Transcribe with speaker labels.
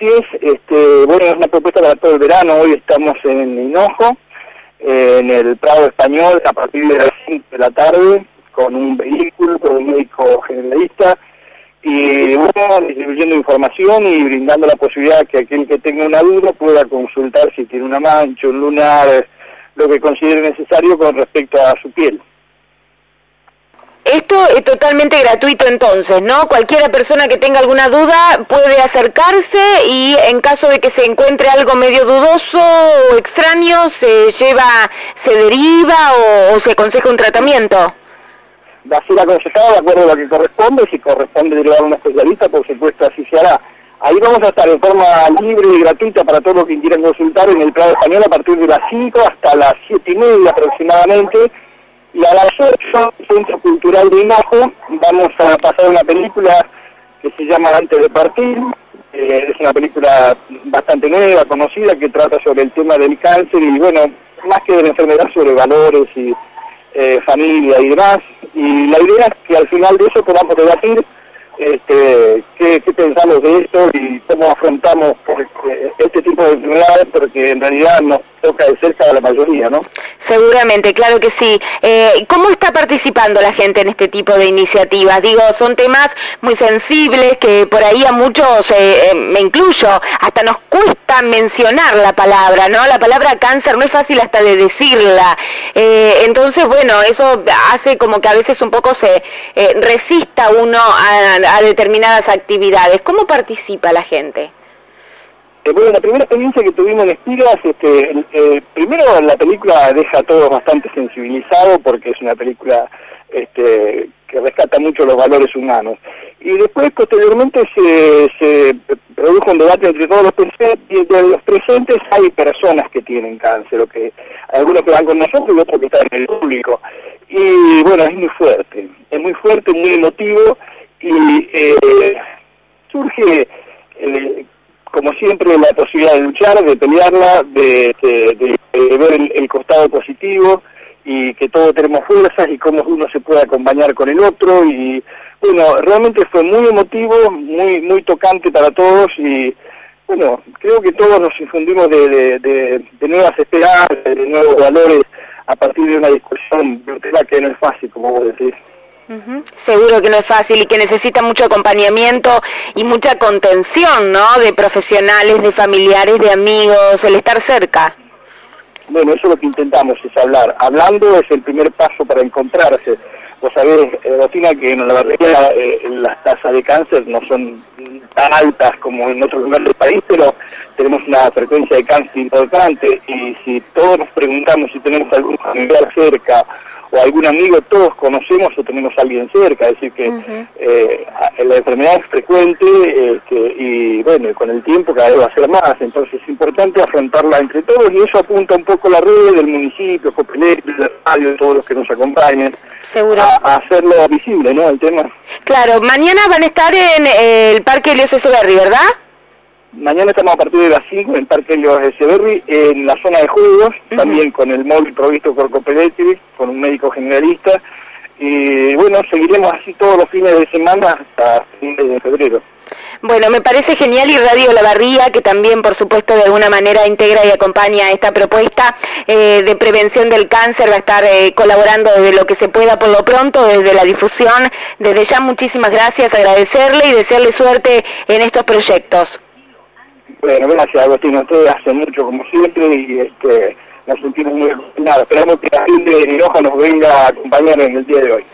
Speaker 1: Así es, este, bueno, es una propuesta para todo el verano, hoy estamos en Hinojo, en el Prado Español, a partir de las 5 de la tarde, con un vehículo, con un médico generalista, y bueno, distribuyendo información y brindando la posibilidad que aquel que tenga una duda pueda consultar si tiene una mancha, un lunar, lo que considere necesario con respecto a su piel.
Speaker 2: Esto es totalmente gratuito entonces, ¿no? Cualquiera persona que tenga alguna duda puede acercarse y en caso de que se encuentre algo medio dudoso o extraño, se lleva, se deriva o, se aconseja un tratamiento.
Speaker 1: Va a ser aconsejado de acuerdo a lo que corresponde, si corresponde derivar a un especialista, por supuesto así se hará. Ahí vamos a estar en forma libre y gratuita para todos los que quieran consultar en el Prado Español a partir de las 5 hasta las 7 y media aproximadamente y a las 8, Centro Cultural de Hinojo, vamos a pasar una película que se llama Antes de Partir. Eh, es una película bastante nueva, conocida, que trata sobre el tema del cáncer y, bueno, más que de la enfermedad, sobre valores y eh, familia y demás. Y la idea es que al final de eso podamos debatir este, qué, pensamos de esto y cómo afrontamos este tipo de enfermedades, porque en realidad nos toca de a la mayoría, ¿no?
Speaker 2: Seguramente, claro que sí. Eh, ¿Cómo está participando la gente en este tipo de iniciativas? Digo, son temas muy sensibles que por ahí a muchos, eh, eh, me incluyo, hasta nos cuesta mencionar la palabra, ¿no? La palabra cáncer no es fácil hasta de decirla. entonces, bueno, eso hace como que a veces un poco se resista uno a determinadas actividades. ¿Cómo participa la gente?
Speaker 1: Eh, bueno, la primera experiencia que tuvimos en Espigas, este, eh, primero la película deja a todos bastante sensibilizados porque es una película este, que rescata mucho los valores humanos. Y después, posteriormente, se, se produjo un debate entre todos los presentes, hay personas que tienen cáncer, o que algunos que van con nosotros y otros que están en el público. Y bueno, es muy fuerte, es muy fuerte, muy emotivo, y eh, surge, como siempre, la posibilidad de luchar, de pelearla, de, ver el, costado positivo y que todos tenemos fuerzas y cómo uno se puede acompañar con el otro y bueno, realmente fue muy emotivo, muy muy tocante para todos y bueno, creo que todos nos infundimos de, de nuevas esperanzas, de nuevos valores a partir de una discusión que no es fácil, como vos decís.
Speaker 2: Seguro que no es fácil y que necesita mucho acompañamiento y mucha contención, ¿no? De profesionales, de familiares, de amigos, el estar cerca.
Speaker 1: Bueno, eso es lo que intentamos, es hablar. Hablando es el primer paso para encontrarse. Vos sabés, Rotina, que en la verdad eh, las tasas de cáncer no son tan altas como en otros lugares del país, pero tenemos una frecuencia de cáncer importante y si todos nos preguntamos si tenemos algún familiar cerca o algún amigo, todos conocemos o tenemos a alguien cerca, es decir que eh, la enfermedad es frecuente este, y bueno, con el tiempo cada vez va a ser más, entonces es importante afrontarla entre todos y eso apunta un poco la red del municipio, Copelet, la radio, todos los que nos acompañen, A, hacerlo visible, ¿no? El tema.
Speaker 2: Claro, mañana van a estar en el Parque Elios Echeverry, ¿verdad?
Speaker 1: Mañana estamos a partir de las 5 en el Parque Elios Echeverry, en la zona de juegos, también con el móvil provisto por Copelet, con un médico generalista, y bueno, seguiremos así todos los fines de semana hasta fines de febrero.
Speaker 2: Bueno, me parece genial y Radio La Barría, que también, por supuesto, de alguna manera integra y acompaña esta propuesta eh, de prevención del cáncer, va a estar eh, colaborando desde lo que se pueda por lo pronto, desde la difusión. Desde ya, muchísimas gracias, agradecerle y desearle suerte en estos proyectos.
Speaker 1: Bueno, gracias Agustín, ustedes hacen mucho como siempre y este, nos sentimos muy acompañados. Esperamos que la gente de Hinojo nos venga a acompañar en el día de hoy.